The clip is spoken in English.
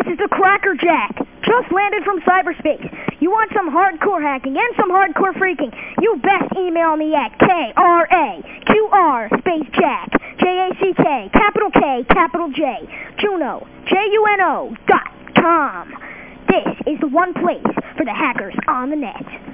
This is the Cracker Jack. Just landed from cyberspace. You want some hardcore hacking and some hardcore phreaking? You best email me at K-R-A-Q-R space Jack, J-A-C-K, capital K, capital J, Juno, J-U-N-O dot com. This is the one place for the hackers on the net.